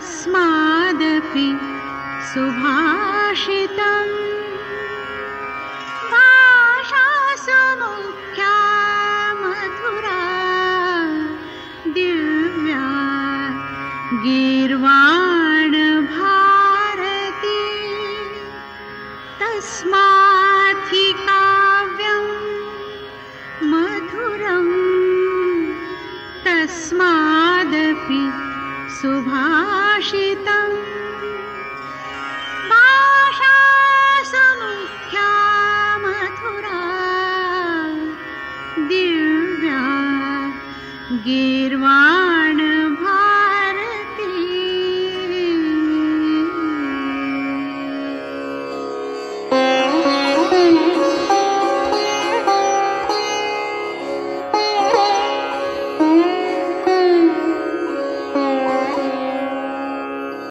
तस्मादपि सुभाषितम्। भाषा सुमुख्या मधुरा दिव्या गीर्वाण भारती तस्माथि काव्यम् मधुरम्। तस्मादपि सुभाषितम्। भाषा समुख्या दिव्या गीर्वा